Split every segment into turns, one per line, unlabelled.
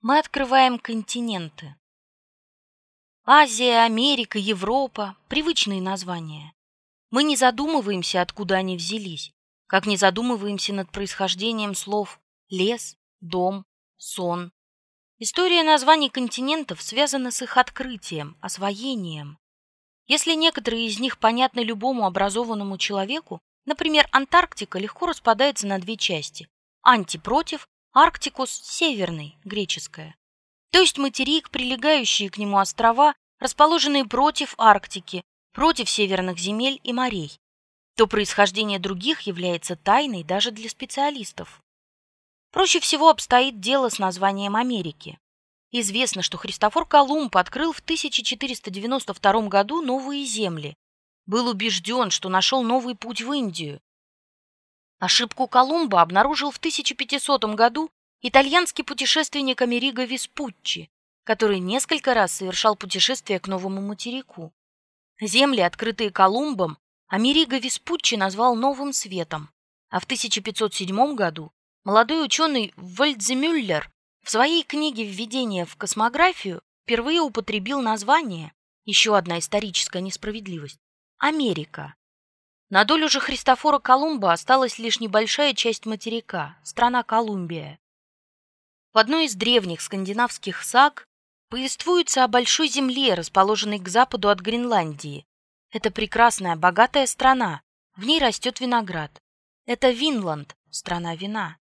мы открываем континенты. Азия, Америка, Европа – привычные названия. Мы не задумываемся, откуда они взялись, как не задумываемся над происхождением слов «лес», «дом», «сон». История названий континентов связана с их открытием, освоением. Если некоторые из них понятны любому образованному человеку, например, Антарктика легко распадается на две части – анти против, Арктикус – северный, греческое. То есть материк, прилегающие к нему острова, расположенные против Арктики, против северных земель и морей, то происхождение других является тайной даже для специалистов. Проще всего обстоит дело с названием Америки. Известно, что Христофор Колумб открыл в 1492 году новые земли. Был убежден, что нашел новый путь в Индию. Ошибку Колумба обнаружил в 1500 году итальянский путешественник Америго Веспуччи, который несколько раз совершал путешествие к новому материку. Земли, открытые Колумбом, Америго Веспуччи назвал новым светом, а в 1507 году молодой ученый Вальдземюллер в своей книге «Введение в космографию» впервые употребил название, еще одна историческая несправедливость, Америка. На долю же Христофора Колумба осталась лишь небольшая часть материка, страна Колумбия. В одной из древних скандинавских саг повествуется о большой земле, расположенной к западу от Гренландии. Это прекрасная, богатая страна, в ней растет виноград. Это Винланд, страна вина.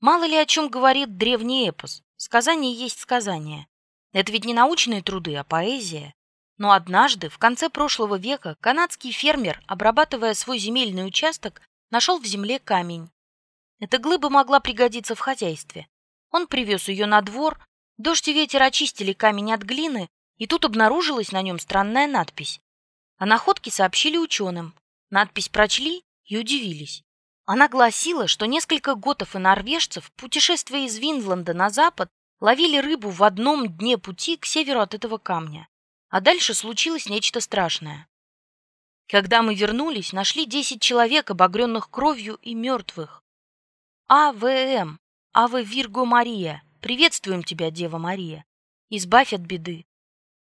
Мало ли о чем говорит древний эпос. Сказание есть сказание. Это ведь не научные труды, а поэзия. Но однажды, в конце прошлого века, канадский фермер, обрабатывая свой земельный участок, нашел в земле камень. Эта глыба могла пригодиться в хозяйстве. Он привез ее на двор, дождь и ветер очистили камень от глины, и тут обнаружилась на нем странная надпись. О находке сообщили ученым. Надпись прочли и удивились. Она гласила, что несколько готов и норвежцев, путешествуя из Винланда на запад, ловили рыбу в одном дне пути к северу от этого камня. А дальше случилось нечто страшное. Когда мы вернулись, нашли десять человек, обогренных кровью и мертвых. АВМ, Аве Вирго Мария, приветствуем тебя, Дева Мария. Избавь от беды.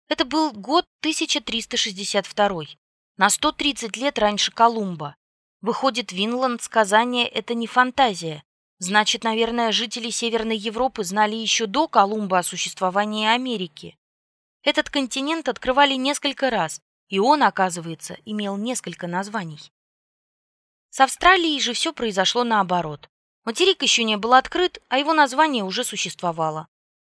Это был год 1362, на 130 лет раньше Колумба. Выходит, Винланд сказание — это не фантазия. Значит, наверное, жители Северной Европы знали еще до Колумба о существовании Америки. Этот континент открывали несколько раз, и он, оказывается, имел несколько названий. С Австралией же все произошло наоборот. Материк еще не был открыт, а его название уже существовало.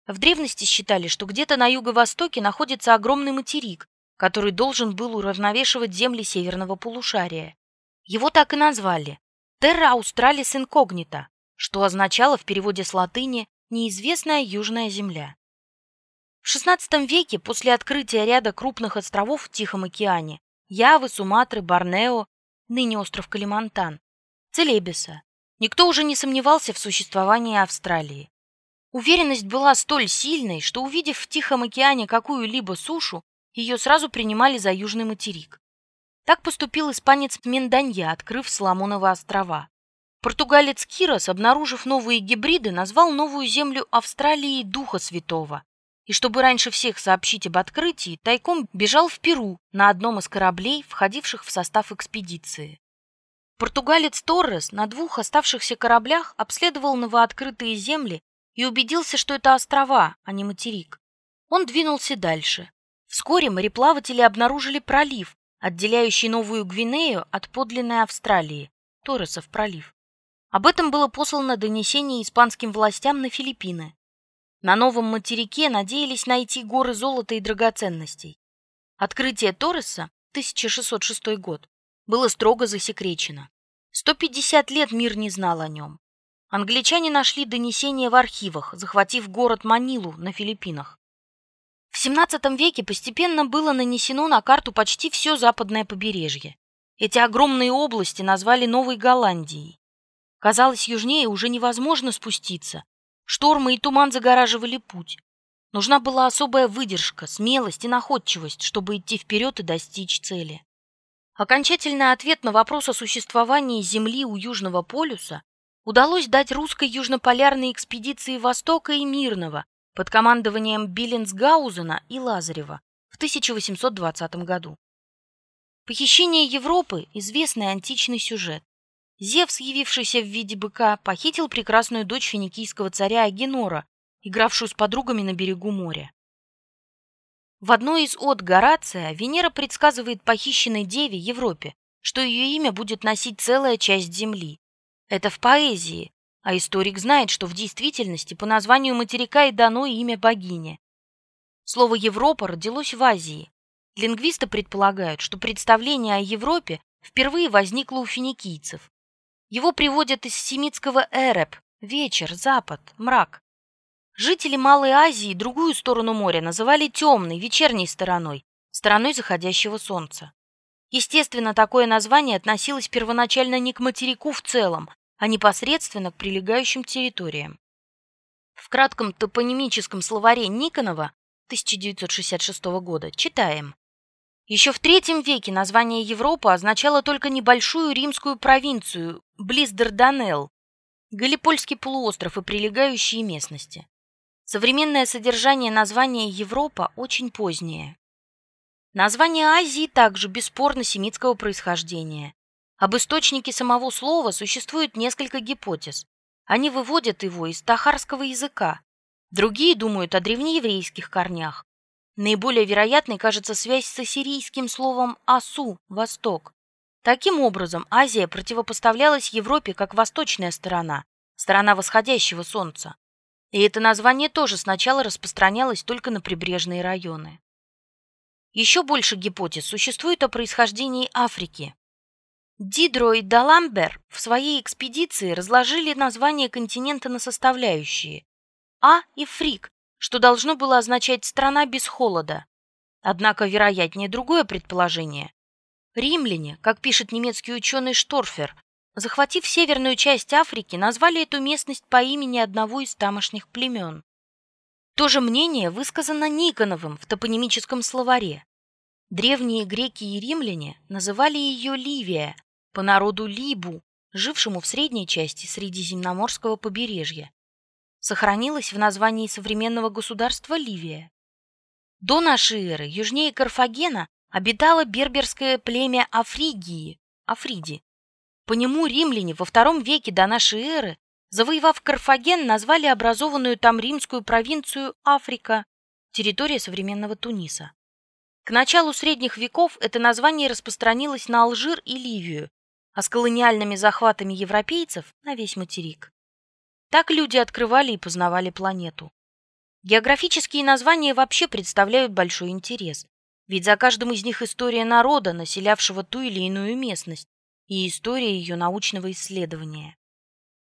В древности считали, что где-то на юго-востоке находится огромный материк, который должен был уравновешивать земли северного полушария. Его так и назвали – Terra Australis Incognita, что означало в переводе с латыни «неизвестная южная земля». В XVI веке, после открытия ряда крупных островов в Тихом океане – Явы, Суматры, Борнео, ныне остров Калимантан, Целебеса, никто уже не сомневался в существовании Австралии. Уверенность была столь сильной, что, увидев в Тихом океане какую-либо сушу, ее сразу принимали за южный материк. Так поступил испанец Менданья, открыв Соломоновы острова. Португалец Кирос, обнаружив новые гибриды, назвал новую землю Австралии Духа Святого. И чтобы раньше всех сообщить об открытии, тайком бежал в Перу на одном из кораблей, входивших в состав экспедиции. Португалец Торрес на двух оставшихся кораблях обследовал новооткрытые земли и убедился, что это острова, а не материк. Он двинулся дальше. Вскоре мореплаватели обнаружили пролив, отделяющий Новую Гвинею от подлинной Австралии, Торресов пролив. Об этом было послано донесение испанским властям на Филиппины. На новом материке надеялись найти горы золота и драгоценностей. Открытие Торреса, 1606 год, было строго засекречено. 150 лет мир не знал о нем. Англичане нашли донесение в архивах, захватив город Манилу на Филиппинах. В XVII веке постепенно было нанесено на карту почти все западное побережье. Эти огромные области назвали Новой Голландией. Казалось, южнее уже невозможно спуститься. Штормы и туман загораживали путь. Нужна была особая выдержка, смелость и находчивость, чтобы идти вперед и достичь цели. Окончательный ответ на вопрос о существовании Земли у Южного полюса удалось дать русской южнополярной экспедиции Востока и Мирного под командованием Биллинсгаузена и Лазарева в 1820 году. Похищение Европы – известный античный сюжет. Зевс, явившийся в виде быка, похитил прекрасную дочь финикийского царя Агенора, игравшую с подругами на берегу моря. В одной из от Горация Венера предсказывает похищенной деве Европе, что ее имя будет носить целая часть Земли. Это в поэзии, а историк знает, что в действительности по названию материка и дано имя богини. Слово «Европа» родилось в Азии. Лингвисты предполагают, что представление о Европе впервые возникло у финикийцев. Его приводят из семитского «эреб» – вечер, запад, мрак. Жители Малой Азии другую сторону моря называли темной, вечерней стороной, стороной заходящего солнца. Естественно, такое название относилось первоначально не к материку в целом, а непосредственно к прилегающим территориям. В кратком топонимическом словаре Никонова 1966 года читаем. Еще в III веке название Европа означало только небольшую римскую провинцию близ Дарданелл, Галипольский полуостров и прилегающие местности. Современное содержание названия Европа очень позднее. Название Азии также бесспорно семитского происхождения. Об источнике самого слова существует несколько гипотез. Они выводят его из тахарского языка. Другие думают о древнееврейских корнях. Наиболее вероятной кажется связь с ассирийским словом «асу» – «восток». Таким образом, Азия противопоставлялась Европе как восточная сторона, сторона восходящего солнца. И это название тоже сначала распространялось только на прибрежные районы. Еще больше гипотез существует о происхождении Африки. Дидро и Даламбер в своей экспедиции разложили название континента на составляющие. А и Фрик, что должно было означать «страна без холода». Однако вероятнее другое предположение. Римляне, как пишет немецкий ученый Шторфер, захватив северную часть Африки, назвали эту местность по имени одного из тамошних племен. То же мнение высказано Никоновым в топонимическом словаре. Древние греки и римляне называли ее Ливия, по народу Либу, жившему в средней части Средиземноморского побережья. Сохранилась в названии современного государства Ливия. До нашей эры южнее Карфагена обитало берберское племя Афригии, Африди, по нему римляне во втором веке до нашей эры, завоевав Карфаген, назвали образованную там римскую провинцию Африка, территория современного Туниса. К началу средних веков это название распространилось на Алжир и Ливию, а с колониальными захватами европейцев на весь материк. Так люди открывали и познавали планету. Географические названия вообще представляют большой интерес, ведь за каждым из них история народа, населявшего ту или иную местность, и история ее научного исследования.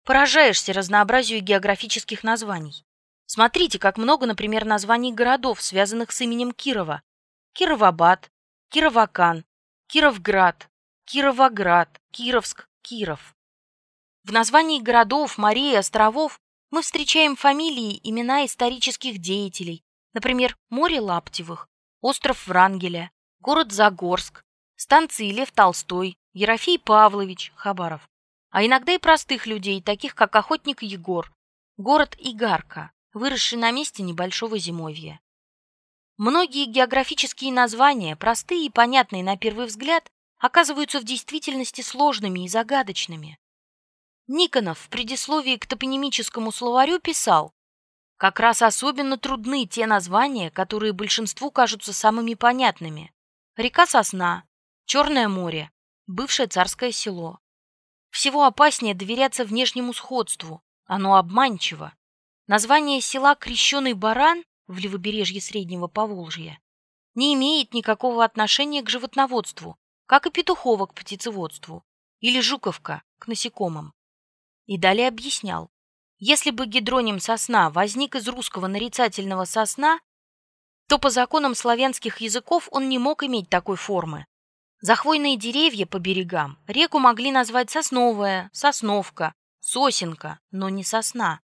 Поражаешься разнообразию географических названий. Смотрите, как много, например, названий городов, связанных с именем Кирова. Кировабад, Кировакан, Кировград, Кировоград, Кировск, Киров. В названии городов, морей островов мы встречаем фамилии, имена исторических деятелей, например, море Лаптевых, остров Врангеля, город Загорск, станции Лев Толстой, Ерофей Павлович, Хабаров, а иногда и простых людей, таких как охотник Егор, город Игарка, выросший на месте небольшого зимовья. Многие географические названия, простые и понятные на первый взгляд, оказываются в действительности сложными и загадочными. Никонов в предисловии к топонимическому словарю писал, как раз особенно трудны те названия, которые большинству кажутся самыми понятными. Река Сосна, Черное море, бывшее царское село. Всего опаснее доверяться внешнему сходству, оно обманчиво. Название села Крещеный Баран в левобережье Среднего Поволжья не имеет никакого отношения к животноводству, как и Петухово к птицеводству, или Жуковка к насекомым. И далее объяснял, если бы гидроним сосна возник из русского нарицательного сосна, то по законам славянских языков он не мог иметь такой формы, Захвойные деревья по берегам реку могли назвать сосновая, сосновка, сосенка, но не сосна,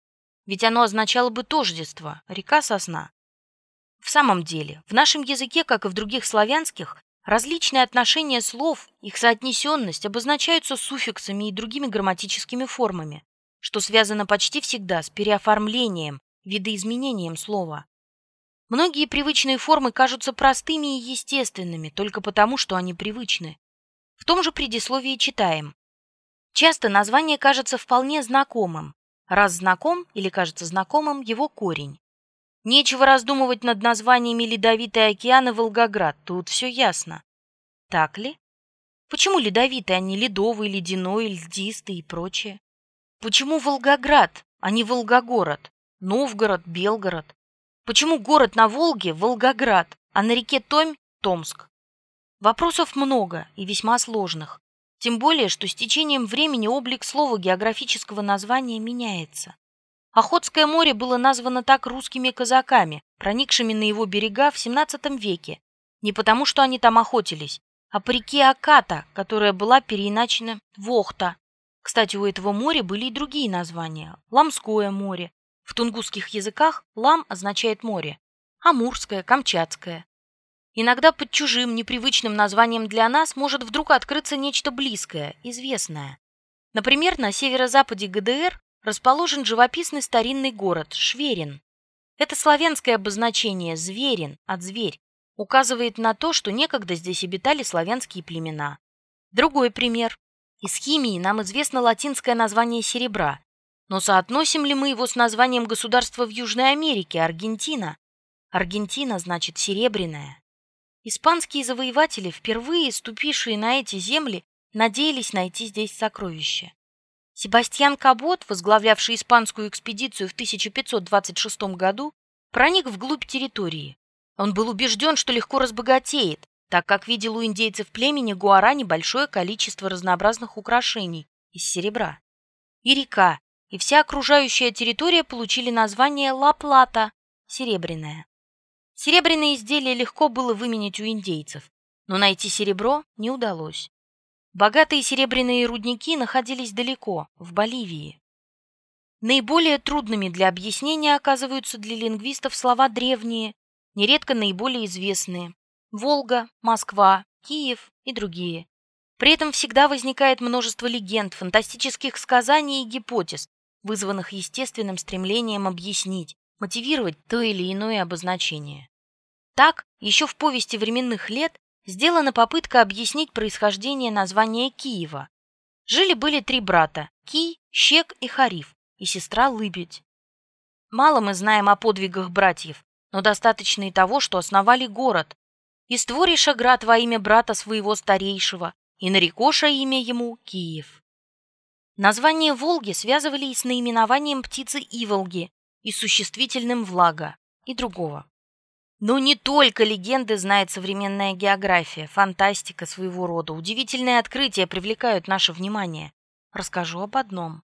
ведь оно означало бы тождество, река сосна. В самом деле, в нашем языке, как и в других славянских, различные отношения слов, их соотнесенность обозначаются суффиксами и другими грамматическими формами, что связано почти всегда с переоформлением видоизменением слова. Многие привычные формы кажутся простыми и естественными только потому, что они привычны. В том же предисловии читаем. Часто название кажется вполне знакомым. Раз знаком или кажется знакомым его корень. Нечего раздумывать над названиями Ледовитый океан и Волгоград, тут все ясно. Так ли? Почему ледовитый, а не ледовый, ледяной, льдистый и прочее? Почему Волгоград, а не Волгогород, Новгород, Белгород? Почему город на Волге – Волгоград, а на реке Томь – Томск? Вопросов много и весьма сложных. Тем более, что с течением времени облик слова географического названия меняется. Охотское море было названо так русскими казаками, проникшими на его берега в XVII веке, не потому, что они там охотились, а по реке Аката, которая была переиначена в Охта. Кстати, у этого моря были и другие названия. Ламское море. В тунгусских языках лам означает море. Амурское, Камчатское. Иногда под чужим, непривычным названием для нас может вдруг открыться нечто близкое, известное. Например, на северо-западе ГДР расположен живописный старинный город Шверин. Это славянское обозначение «зверин» от «зверь» указывает на то, что некогда здесь обитали славянские племена. Другой пример. Из химии нам известно латинское название серебра, но соотносим ли мы его с названием государства в Южной Америке, Аргентина? Аргентина значит серебряная. Испанские завоеватели, впервые ступившие на эти земли, надеялись найти здесь сокровища. Себастьян Кабот, возглавлявший испанскую экспедицию в 1526 году, проник вглубь территории. Он был убежден, что легко разбогатеет, так как видел у индейцев племени Гуарани большое количество разнообразных украшений из серебра. И река, и вся окружающая территория получили название Ла-Плата – серебряная. Серебряные изделия легко было выменять у индейцев, но найти серебро не удалось. Богатые серебряные рудники находились далеко, в Боливии. Наиболее трудными для объяснения оказываются для лингвистов слова древние нередко наиболее известные – Волга, Москва, Киев и другие. При этом всегда возникает множество легенд, фантастических сказаний и гипотез, вызванных естественным стремлением объяснить, мотивировать то или иное обозначение. Так, еще в повести временных лет сделана попытка объяснить происхождение названия Киева. Жили-были три брата – Кий, Щек и Хариф, и сестра Лыбедь. Мало мы знаем о подвигах братьев, но достаточно и того, что основали город. И створиша град во имя брата своего старейшего, и нарекоша имя ему Киев. Название Волги связывали и с наименованием птицы Иволги, и существительным Влага, и другого. Но не только легенды знает современная география, фантастика своего рода, удивительные открытия привлекают наше внимание. Расскажу об одном.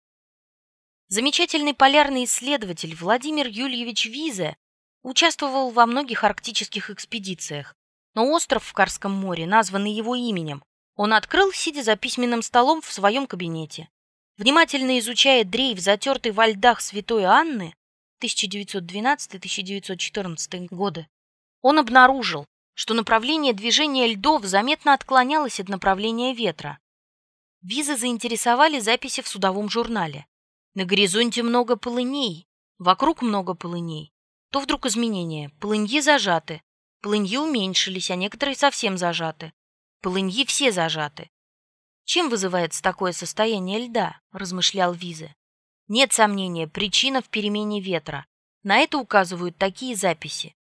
Замечательный полярный исследователь Владимир Юльевич Визе Участвовал во многих арктических экспедициях, но остров в Карском море, названный его именем, он открыл, сидя за письменным столом в своем кабинете. Внимательно изучая дрейф, затертый во льдах Святой Анны 1912-1914 годы, он обнаружил, что направление движения льдов заметно отклонялось от направления ветра. Визы заинтересовали записи в судовом журнале. На горизонте много полыней, вокруг много полыней то вдруг изменения. Полыньи зажаты. Полыньи уменьшились, а некоторые совсем зажаты. Полыньи все зажаты. Чем вызывается такое состояние льда, размышлял Визе. Нет сомнения, причина в перемене ветра. На это указывают такие записи.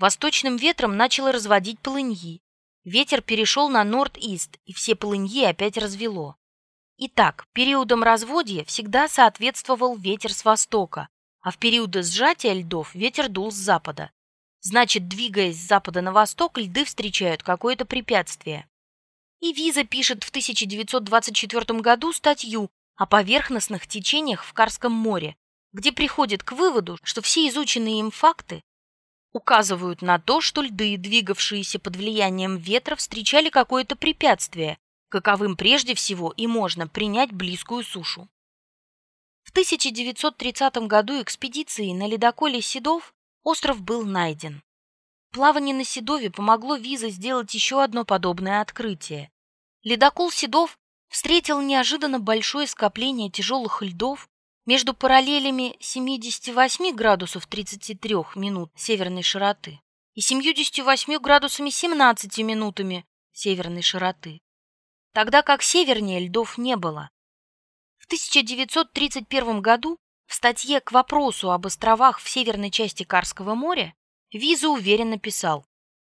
Восточным ветром начало разводить полыньи. Ветер перешел на норд-ист, и все полыньи опять развело. Итак, периодом разводья всегда соответствовал ветер с востока, а в периоды сжатия льдов ветер дул с запада. Значит, двигаясь с запада на восток, льды встречают какое-то препятствие. И Виза пишет в 1924 году статью о поверхностных течениях в Карском море, где приходит к выводу, что все изученные им факты указывают на то, что льды, двигавшиеся под влиянием ветра, встречали какое-то препятствие, каковым прежде всего и можно принять близкую сушу. В 1930 году экспедицией на ледоколе Седов остров был найден. Плавание на Седове помогло Виза сделать еще одно подобное открытие. Ледокол Седов встретил неожиданно большое скопление тяжелых льдов, между параллелями 78 градусов 33 минут северной широты и 78 градусами 17 минутами северной широты, тогда как севернее льдов не было. В 1931 году в статье к вопросу об островах в северной части Карского моря Виза уверенно писал,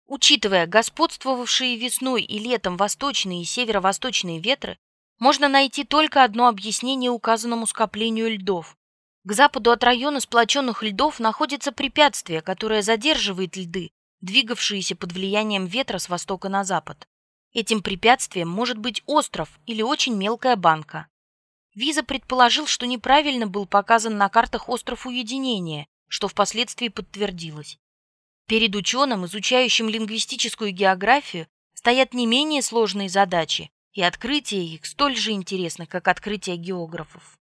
учитывая господствовавшие весной и летом восточные и северо-восточные ветры, можно найти только одно объяснение указанному скоплению льдов. К западу от района сплоченных льдов находится препятствие, которое задерживает льды, двигавшиеся под влиянием ветра с востока на запад. Этим препятствием может быть остров или очень мелкая банка. Виза предположил, что неправильно был показан на картах остров уединения, что впоследствии подтвердилось. Перед ученым, изучающим лингвистическую географию, стоят не менее сложные задачи, и открытия их столь же интересны, как открытия географов.